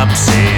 upset.